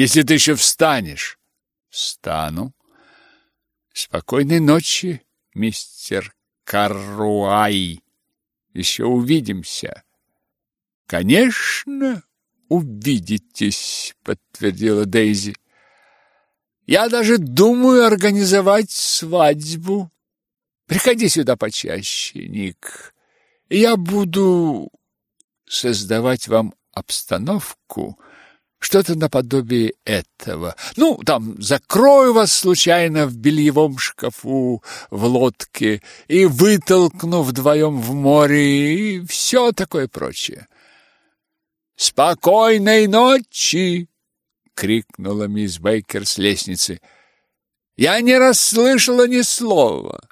если ты еще встанешь. Встану. Спокойной ночи, мистер Каруай. Еще увидимся. Конечно, увидитесь, подтвердила Дейзи. Я даже думаю организовать свадьбу. Приходи сюда почаще, Ник. Я буду создавать вам обстановку, что-то наподобие этого. Ну, там, закрою вас случайно в бельевом шкафу в лодке и вытолкну вдвоем в море и все такое прочее. «Спокойной ночи!» — крикнула мисс Бейкер с лестницы. «Я не расслышала ни слова».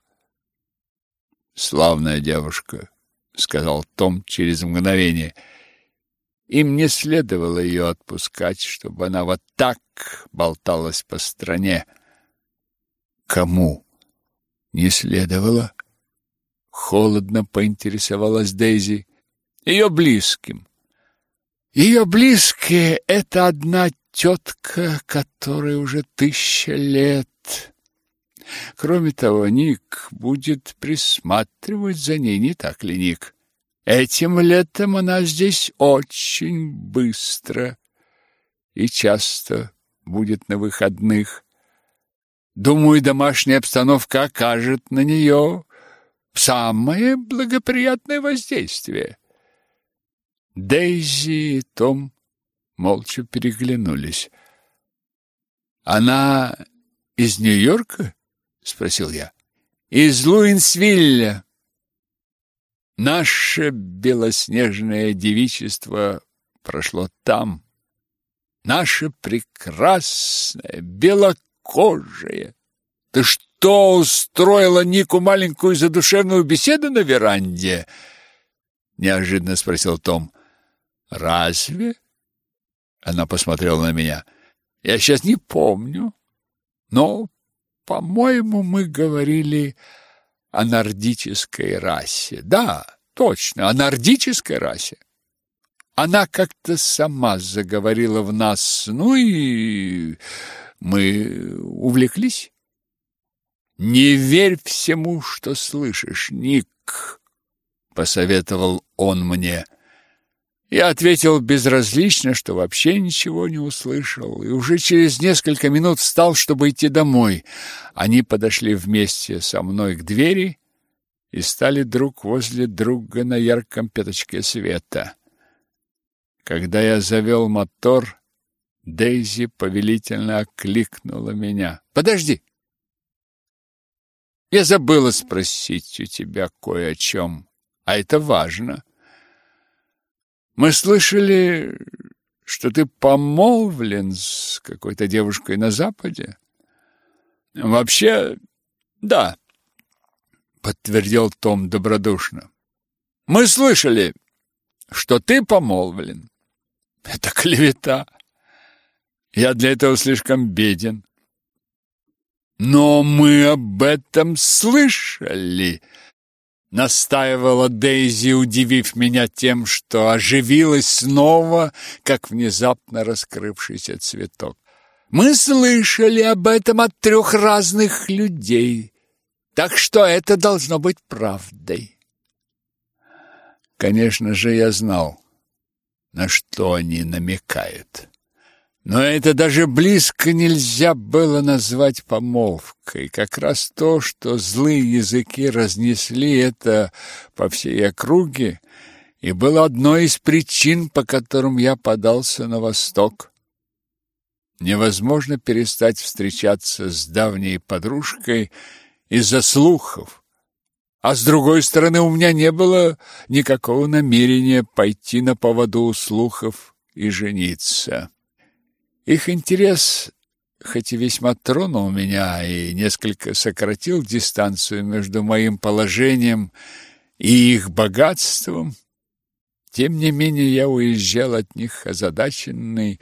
«Славная девушка», — сказал Том через мгновение, — им не следовало ее отпускать, чтобы она вот так болталась по стране. Кому не следовало? Холодно поинтересовалась Дейзи. Ее близким. Ее близкие — это одна тетка, которой уже тысяча лет. Кроме того, Ник будет присматривать за ней, не так ли, Ник? Этим летом она здесь очень быстро и часто будет на выходных. Думаю, домашняя обстановка окажет на нее самое благоприятное воздействие. Дейзи и Том молча переглянулись. Она из Нью-Йорка? спросил я. Из Луинсвилля, Наше белоснежное девичество прошло там. Наше прекрасное, белокожее. Ты что, устроила Нику маленькую задушевную беседу на веранде? Неожиданно спросил Том. Разве? Она посмотрела на меня. Я сейчас не помню, но, по-моему, мы говорили о нордической расе. Да, точно, о нордической расе. Она как-то сама заговорила в нас, ну и мы увлеклись. Не верь всему, что слышишь, Ник, посоветовал он мне. Я ответил безразлично, что вообще ничего не услышал, и уже через несколько минут встал, чтобы идти домой. Они подошли вместе со мной к двери и стали друг возле друга на ярком пяточке света. Когда я завел мотор, Дейзи повелительно окликнула меня. «Подожди!» «Я забыла спросить у тебя кое о чем, а это важно». Мы слышали, что ты помолвлен с какой-то девушкой на Западе. Вообще, да, подтвердил Том добродушно. Мы слышали, что ты помолвлен. Это клевета. Я для этого слишком беден. Но мы об этом слышали, настаивала Дейзи, удивив меня тем, что оживилась снова, как внезапно раскрывшийся цветок. Мы слышали об этом от трех разных людей, так что это должно быть правдой. Конечно же, я знал, на что они намекают. Но это даже близко нельзя было назвать помолвкой. Как раз то, что злые языки разнесли это по всей округе, и было одной из причин, по которым я подался на восток. Невозможно перестать встречаться с давней подружкой из-за слухов. А с другой стороны, у меня не было никакого намерения пойти на поводу у слухов и жениться. Их интерес, хоть и весьма тронул меня и несколько сократил дистанцию между моим положением и их богатством, тем не менее я уезжал от них озадаченный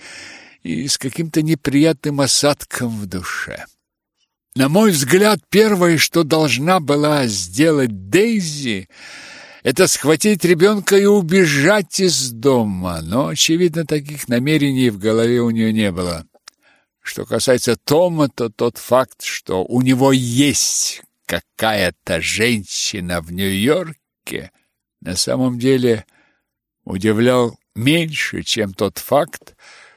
и с каким-то неприятным осадком в душе. На мой взгляд, первое, что должна была сделать Дейзи, это схватить ребенка и убежать из дома, но, очевидно, таких намерений в голове у нее не было. Что касается Тома, то тот факт, что у него есть какая-то женщина в Нью-Йорке, на самом деле удивлял меньше, чем тот факт,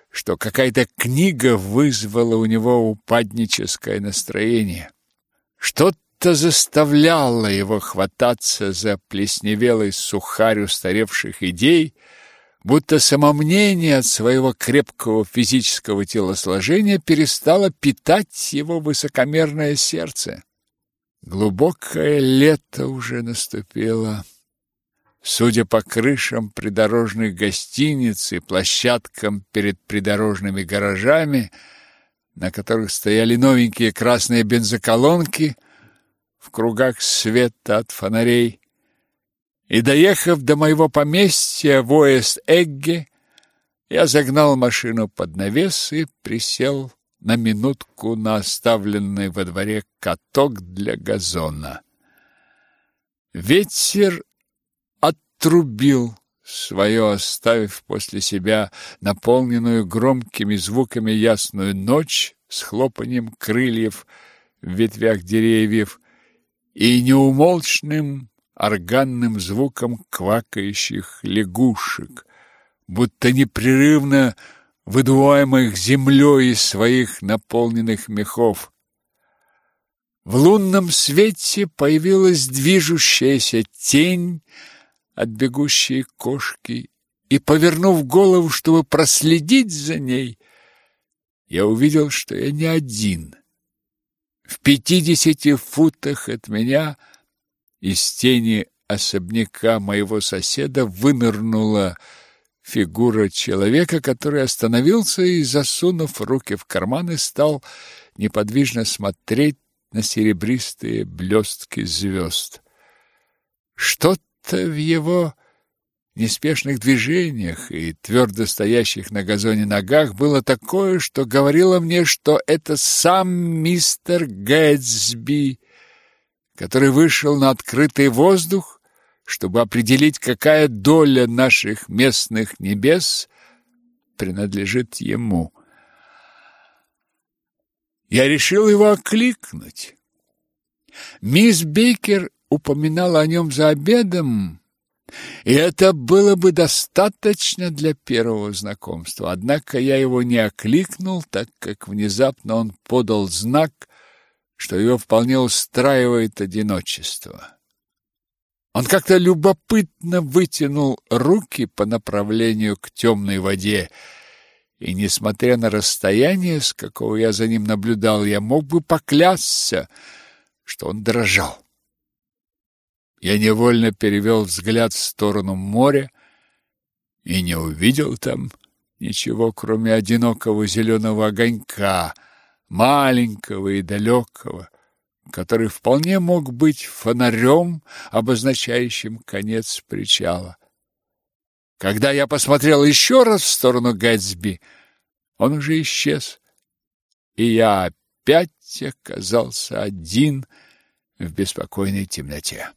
что какая-то книга вызвала у него упадническое настроение. Что-то заставляло его хвататься за плесневелый сухарь устаревших идей, будто самомнение от своего крепкого физического телосложения перестало питать его высокомерное сердце. Глубокое лето уже наступило. Судя по крышам придорожных гостиниц и площадкам перед придорожными гаражами, на которых стояли новенькие красные бензоколонки кругах света от фонарей, и, доехав до моего поместья в Уэст-Эгге, я загнал машину под навес и присел на минутку на оставленный во дворе каток для газона. Ветер отрубил свое, оставив после себя наполненную громкими звуками ясную ночь с хлопанием крыльев в ветвях деревьев и неумолчным органным звуком квакающих лягушек, будто непрерывно выдуваемых землей из своих наполненных мехов. В лунном свете появилась движущаяся тень от бегущей кошки, и, повернув голову, чтобы проследить за ней, я увидел, что я не один. В пятидесяти футах от меня — из тени особняка моего соседа вынырнула фигура человека, который остановился и, засунув руки в карманы, стал неподвижно смотреть на серебристые блестки звезд. Что-то в его неспешных движениях и твердо стоящих на газоне ногах было такое, что говорило мне, что это сам мистер Гэтсби, который вышел на открытый воздух, чтобы определить, какая доля наших местных небес принадлежит ему. Я решил его окликнуть. Мисс Бейкер упоминала о нем за обедом, и это было бы достаточно для первого знакомства. Однако я его не окликнул, так как внезапно он подал знак, что его вполне устраивает одиночество. Он как-то любопытно вытянул руки по направлению к темной воде, и, несмотря на расстояние, с какого я за ним наблюдал, я мог бы поклясться, что он дрожал. Я невольно перевел взгляд в сторону моря и не увидел там ничего, кроме одинокого зеленого огонька — маленького и далекого, который вполне мог быть фонарем, обозначающим конец причала. Когда я посмотрел еще раз в сторону Гэтсби, он уже исчез, и я опять оказался один в беспокойной темноте.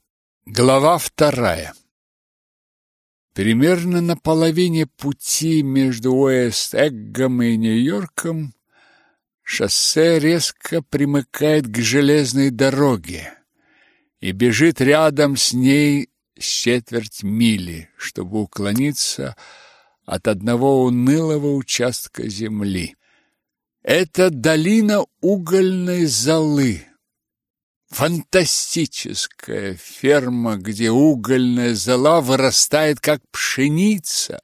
Глава вторая Примерно на половине пути между Уэст-Эггом и Нью-Йорком Шоссе резко примыкает к железной дороге и бежит рядом с ней с четверть мили, чтобы уклониться от одного унылого участка земли. Это долина угольной золы. Фантастическая ферма, где угольная зола вырастает как пшеница.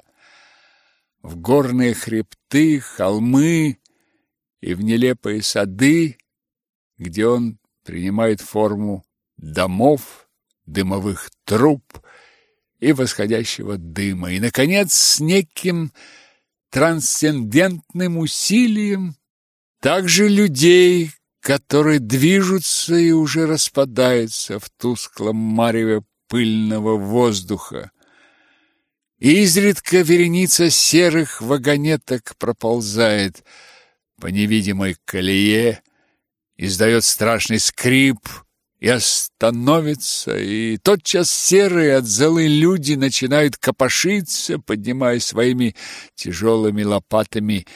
В горные хребты, холмы и в нелепые сады, где он принимает форму домов, дымовых труб и восходящего дыма, и, наконец, с неким трансцендентным усилием также людей, которые движутся и уже распадаются в тусклом мареве пыльного воздуха. Изредка вереница серых вагонеток проползает – по невидимой колее, издает страшный скрип и остановится, и тотчас серые от золы люди начинают копошиться, поднимая своими тяжелыми лопатами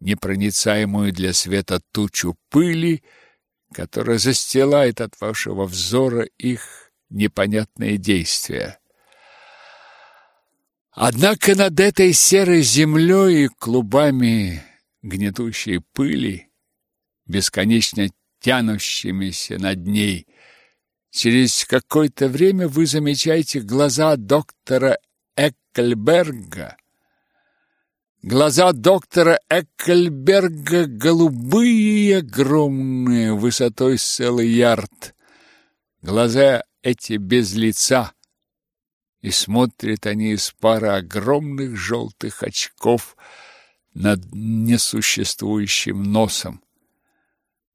непроницаемую для света тучу пыли, которая застилает от вашего взора их непонятные действия. Однако над этой серой землей и клубами гнетущей пыли, бесконечно тянущимися над ней, через какое-то время вы замечаете глаза доктора Эккельберга. Глаза доктора Эккельберга голубые и огромные, высотой целый ярд. Глаза эти без лица, и смотрят они из пары огромных желтых очков над несуществующим носом.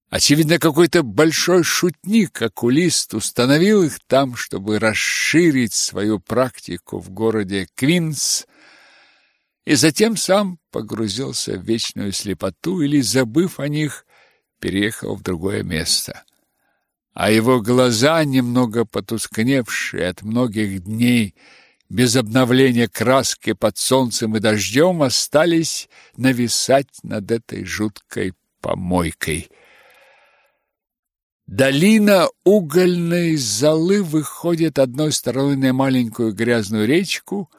Очевидно, какой-то большой шутник, окулист, установил их там, чтобы расширить свою практику в городе Квинс, и затем сам погрузился в вечную слепоту или, забыв о них, переехал в другое место а его глаза, немного потускневшие от многих дней без обновления краски под солнцем и дождем, остались нависать над этой жуткой помойкой. Долина угольной золы выходит одной стороны на маленькую грязную речку,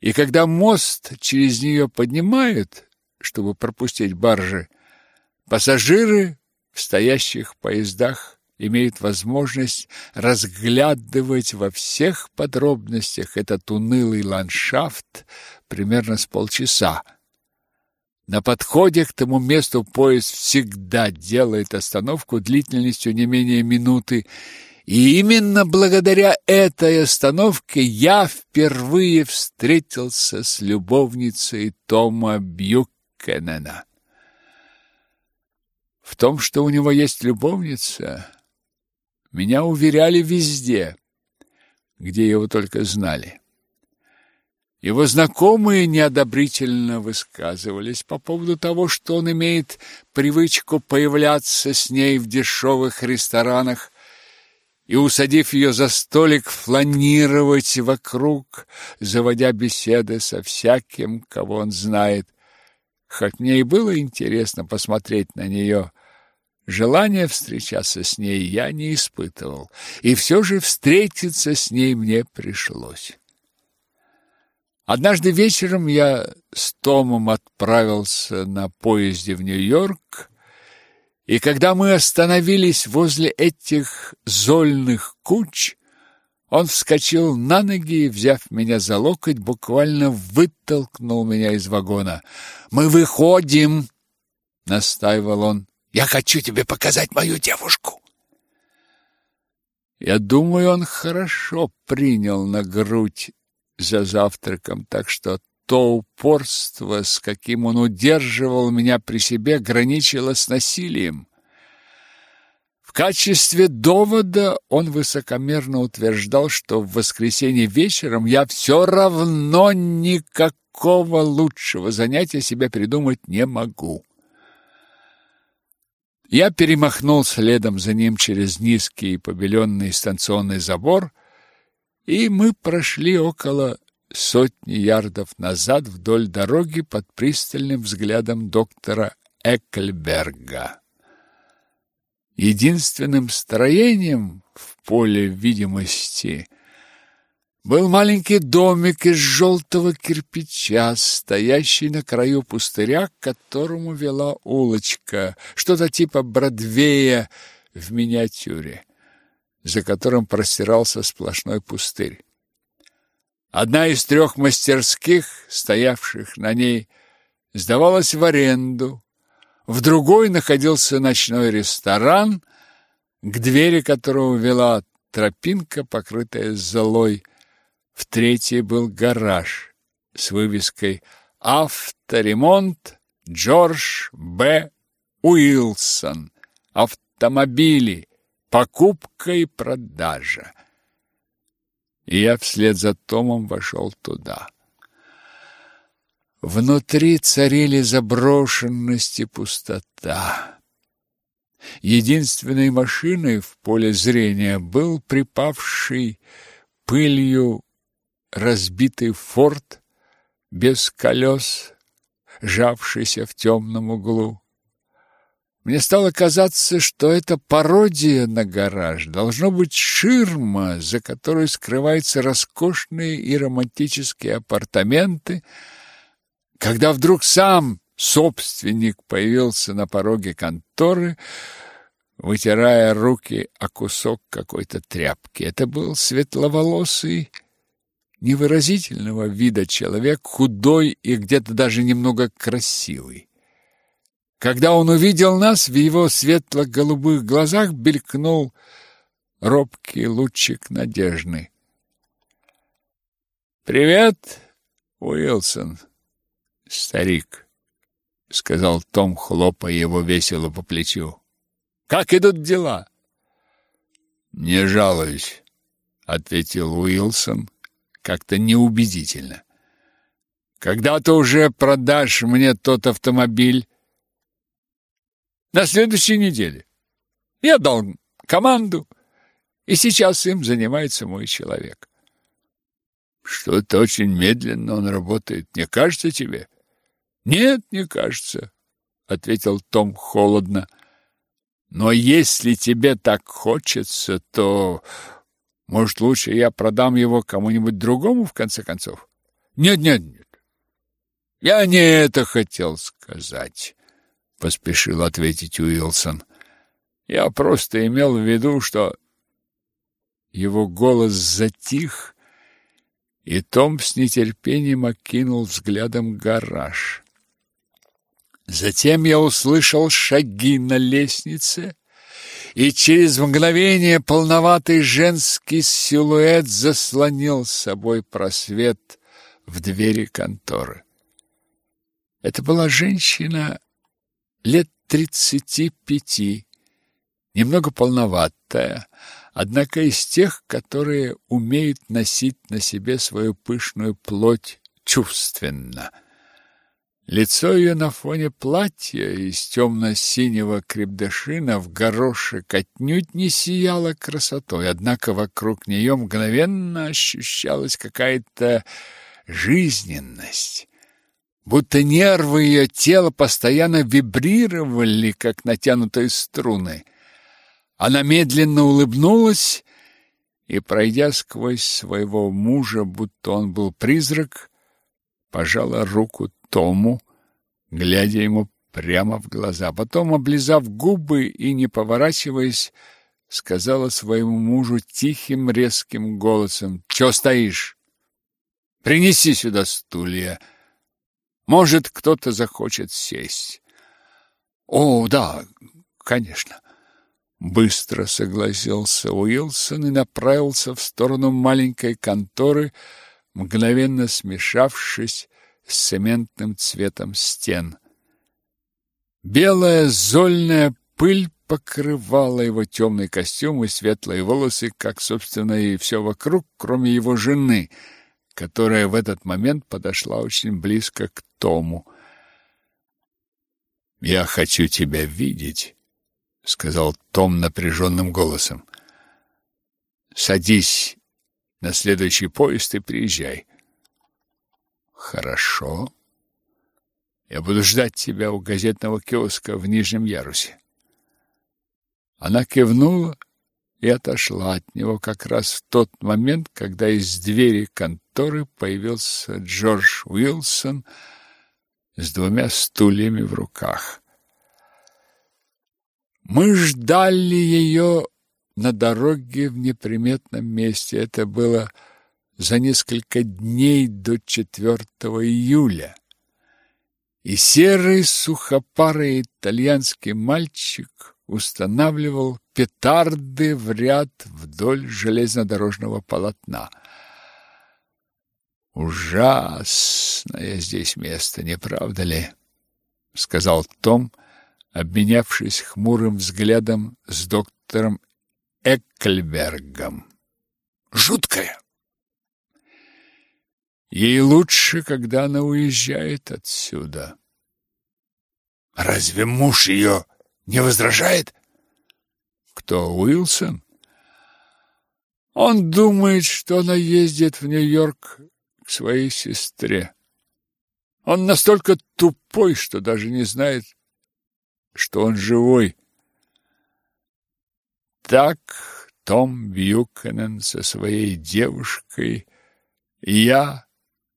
и когда мост через нее поднимают, чтобы пропустить баржи, пассажиры в стоящих поездах имеют возможность разглядывать во всех подробностях этот унылый ландшафт примерно с полчаса. На подходе к тому месту поезд всегда делает остановку длительностью не менее минуты, и именно благодаря этой остановке я впервые встретился с любовницей Тома Бьюкенена. В том, что у него есть любовница, меня уверяли везде, где его только знали. Его знакомые неодобрительно высказывались по поводу того, что он имеет привычку появляться с ней в дешевых ресторанах и, усадив ее за столик, фланировать вокруг, заводя беседы со всяким, кого он знает. Хоть мне и было интересно посмотреть на нее, Желания встречаться с ней я не испытывал, и все же встретиться с ней мне пришлось. Однажды вечером я с Томом отправился на поезде в Нью-Йорк, и когда мы остановились возле этих зольных куч, он вскочил на ноги и, взяв меня за локоть, буквально вытолкнул меня из вагона. «Мы выходим!» — настаивал он. Я хочу тебе показать мою девушку. Я думаю, он хорошо принял на грудь за завтраком, так что то упорство, с каким он удерживал меня при себе, граничило с насилием. В качестве довода он высокомерно утверждал, что в воскресенье вечером я все равно никакого лучшего занятия себе придумать не могу. Я перемахнул следом за ним через низкий побеленный станционный забор, и мы прошли около сотни ярдов назад вдоль дороги под пристальным взглядом доктора Эккельберга. Единственным строением в поле видимости был маленький домик из желтого кирпича, стоящий на краю пустыря, к которому вела улочка, что-то типа Бродвея в миниатюре, за которым простирался сплошной пустырь. Одна из трех мастерских, стоявших на ней, сдавалась в аренду. В другой находился ночной ресторан, к двери которого вела тропинка, покрытая золой, в третьей был гараж с вывеской «Авторемонт Джордж Б. Уилсон. Автомобили. Покупка и продажа». И я вслед за Томом вошел туда. Внутри царили заброшенность и пустота. Единственной машиной в поле зрения был припавший пылью разбитый форт без колес, жавшийся в темном углу. Мне стало казаться, что это пародия на гараж, должно быть ширма, за которой скрываются роскошные и романтические апартаменты, когда вдруг сам собственник появился на пороге конторы, вытирая руки о кусок какой-то тряпки. Это был светловолосый, невыразительного вида человек, худой и где-то даже немного красивый. Когда он увидел нас, в его светло-голубых глазах белькнул робкий лучик надежды. «Привет, Уилсон, старик», — сказал Том, хлопая его весело по плечу. «Как идут дела?» «Не жалуюсь», — ответил Уилсон как-то неубедительно. «Когда ты уже продашь мне тот автомобиль?» На следующей неделе. Я дал команду, и сейчас им занимается мой человек. Что-то очень медленно он работает, не кажется тебе? Нет, не кажется, ответил Том холодно. Но если тебе так хочется, то, может, лучше я продам его кому-нибудь другому в конце концов? Нет, нет, нет. Я не это хотел сказать поспешил ответить Уилсон. Я просто имел в виду, что его голос затих, и Том с нетерпением окинул взглядом гараж. Затем я услышал шаги на лестнице, и через мгновение полноватый женский силуэт заслонил с собой просвет в двери конторы. Это была женщина лет тридцати пяти, немного полноватая, однако из тех, которые умеют носить на себе свою пышную плоть чувственно. Лицо ее на фоне платья из темно-синего крепдышина в горошек отнюдь не сияло красотой, однако вокруг нее мгновенно ощущалась какая-то жизненность будто нервы ее тела постоянно вибрировали, как натянутые струны. Она медленно улыбнулась и, пройдя сквозь своего мужа, будто он был призрак, пожала руку Тому, глядя ему прямо в глаза. Потом, облизав губы и не поворачиваясь, сказала своему мужу тихим резким голосом: "Что стоишь? Принеси сюда стулья". Может, кто-то захочет сесть. О, да, конечно. Быстро согласился Уилсон и направился в сторону маленькой конторы, мгновенно смешавшись с цементным цветом стен. Белая зольная пыль покрывала его темный костюм и светлые волосы, как, собственно, и все вокруг, кроме его жены — которая в этот момент подошла очень близко к Тому. «Я хочу тебя видеть», — сказал Том напряженным голосом. «Садись на следующий поезд и приезжай». «Хорошо. Я буду ждать тебя у газетного киоска в нижнем ярусе». Она кивнула и отошла от него как раз в тот момент, когда из двери конторы появился Джордж Уилсон с двумя стульями в руках. Мы ждали ее на дороге в неприметном месте. Это было за несколько дней до 4 июля. И серый сухопарый итальянский мальчик устанавливал петарды в ряд вдоль железнодорожного полотна. Ужасное здесь место, не правда ли? сказал Том, обменявшись хмурым взглядом с доктором Эккельбергом. Жуткое. Ей лучше, когда она уезжает отсюда. Разве муж ее не возражает? Кто, Уилсон? Он думает, что она ездит в Нью-Йорк к своей сестре. Он настолько тупой, что даже не знает, что он живой. Так Том Бьюкенен со своей девушкой и я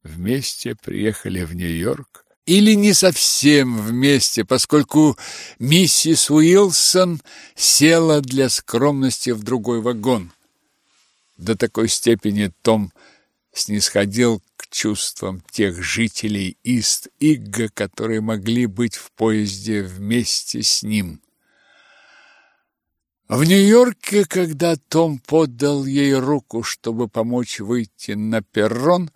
вместе приехали в Нью-Йорк. Или не совсем вместе, поскольку миссис Уилсон села для скромности в другой вагон. До такой степени Том снисходил к чувствам тех жителей Ист-Игга, которые могли быть в поезде вместе с ним. В Нью-Йорке, когда Том подал ей руку, чтобы помочь выйти на перрон,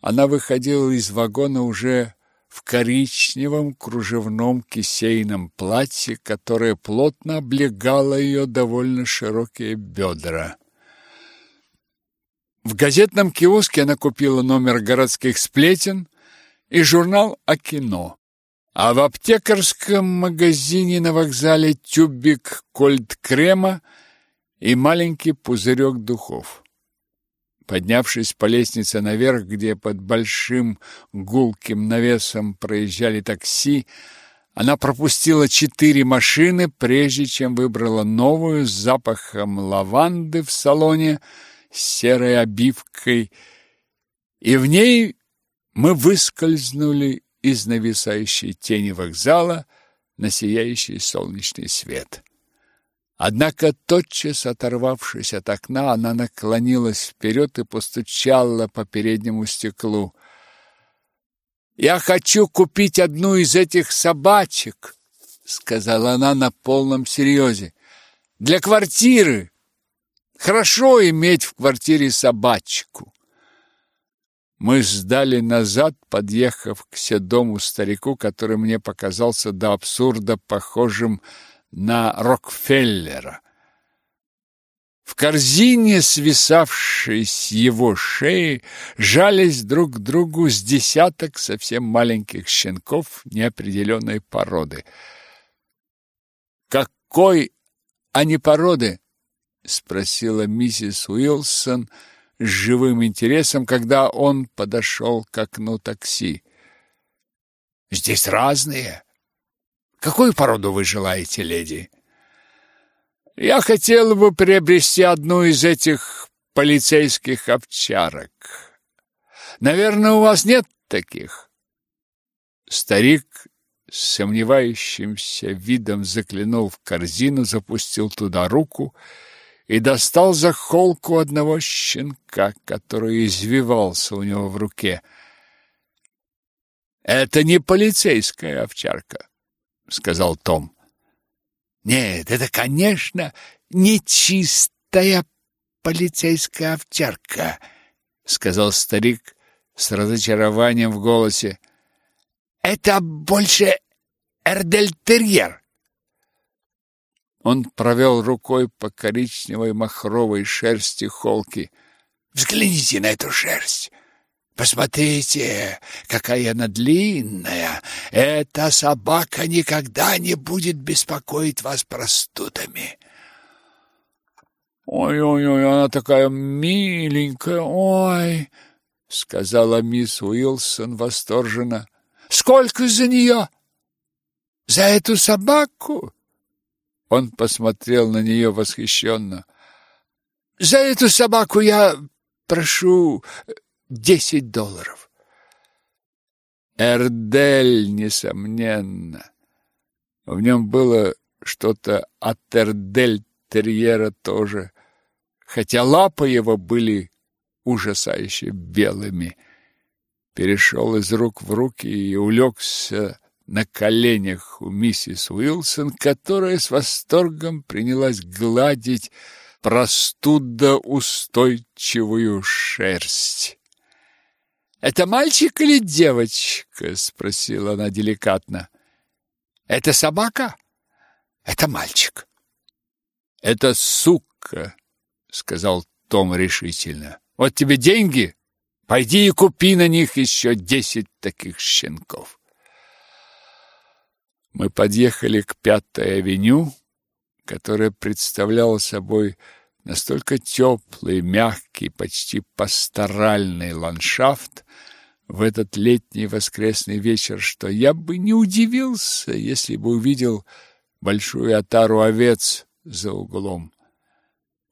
она выходила из вагона уже в коричневом кружевном кисейном платье, которое плотно облегало ее довольно широкие бедра. В газетном киоске она купила номер городских сплетен и журнал о кино. А в аптекарском магазине на вокзале тюбик кольт-крема и маленький пузырек духов. Поднявшись по лестнице наверх, где под большим гулким навесом проезжали такси, она пропустила четыре машины, прежде чем выбрала новую с запахом лаванды в салоне – серой обивкой, и в ней мы выскользнули из нависающей тени вокзала на сияющий солнечный свет. Однако, тотчас оторвавшись от окна, она наклонилась вперед и постучала по переднему стеклу. «Я хочу купить одну из этих собачек», — сказала она на полном серьезе, — «для квартиры». Хорошо иметь в квартире собачку. Мы сдали назад, подъехав к седому старику, который мне показался до абсурда похожим на Рокфеллера. В корзине, свисавшей с его шеи, жались друг к другу с десяток совсем маленьких щенков неопределенной породы. Какой они породы? спросила миссис Уилсон с живым интересом, когда он подошел к окну такси. Здесь разные. Какую породу вы желаете, леди? Я хотела бы приобрести одну из этих полицейских овчарок. Наверное, у вас нет таких. Старик с сомневающимся видом заглянул в корзину, запустил туда руку и достал за холку одного щенка, который извивался у него в руке. «Это не полицейская овчарка», — сказал Том. «Нет, это, конечно, не чистая полицейская овчарка», — сказал старик с разочарованием в голосе. «Это больше эрдельтерьер». Он провел рукой по коричневой махровой шерсти холки. Взгляните на эту шерсть. Посмотрите, какая она длинная. Эта собака никогда не будет беспокоить вас простудами. Ой-ой-ой, она такая миленькая. Ой, сказала мисс Уилсон восторженно. Сколько за нее? За эту собаку? Он посмотрел на нее восхищенно. «За эту собаку я прошу десять долларов». Эрдель, несомненно. В нем было что-то от Эрдель-терьера тоже, хотя лапы его были ужасающе белыми. Перешел из рук в руки и улегся на коленях у миссис Уилсон, которая с восторгом принялась гладить простудоустойчивую шерсть. «Это мальчик или девочка?» — спросила она деликатно. «Это собака? Это мальчик». «Это сука», — сказал Том решительно. «Вот тебе деньги, пойди и купи на них еще десять таких щенков». Мы подъехали к Пятой авеню, которая представляла собой настолько теплый, мягкий, почти пасторальный ландшафт, в этот летний воскресный вечер, что я бы не удивился, если бы увидел большую отару овец за углом.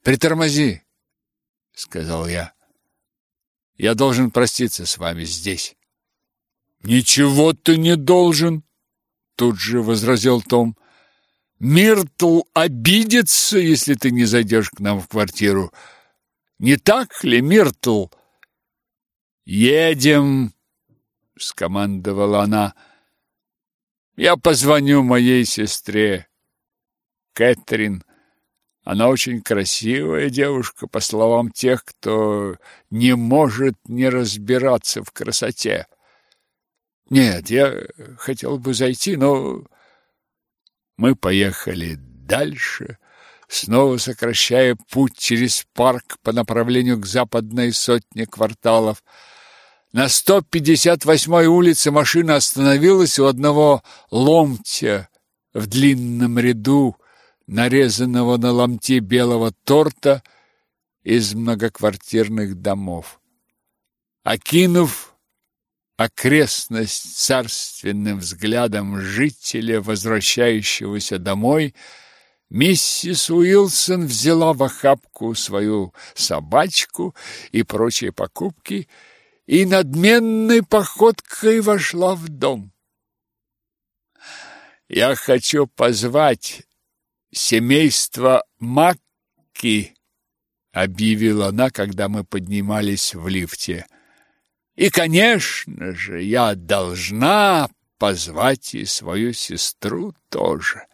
«Притормози!» — сказал я. «Я должен проститься с вами здесь». «Ничего ты не должен!» — тут же возразил Том. «Миртл обидится, если ты не зайдешь к нам в квартиру. Не так ли, Миртл?» «Едем!» — скомандовала она. «Я позвоню моей сестре, Кэтрин. Она очень красивая девушка, по словам тех, кто не может не разбираться в красоте. Нет, я хотел бы зайти, но мы поехали дальше, снова сокращая путь через парк по направлению к западной сотне кварталов. На 158-й улице машина остановилась у одного ломтя в длинном ряду, нарезанного на ломти белого торта из многоквартирных домов. Окинув окрестность царственным взглядом жителя, возвращающегося домой, миссис Уилсон взяла в охапку свою собачку и прочие покупки и надменной походкой вошла в дом. «Я хочу позвать семейство Макки», — объявила она, когда мы поднимались в лифте. И, конечно же, я должна позвать и свою сестру тоже.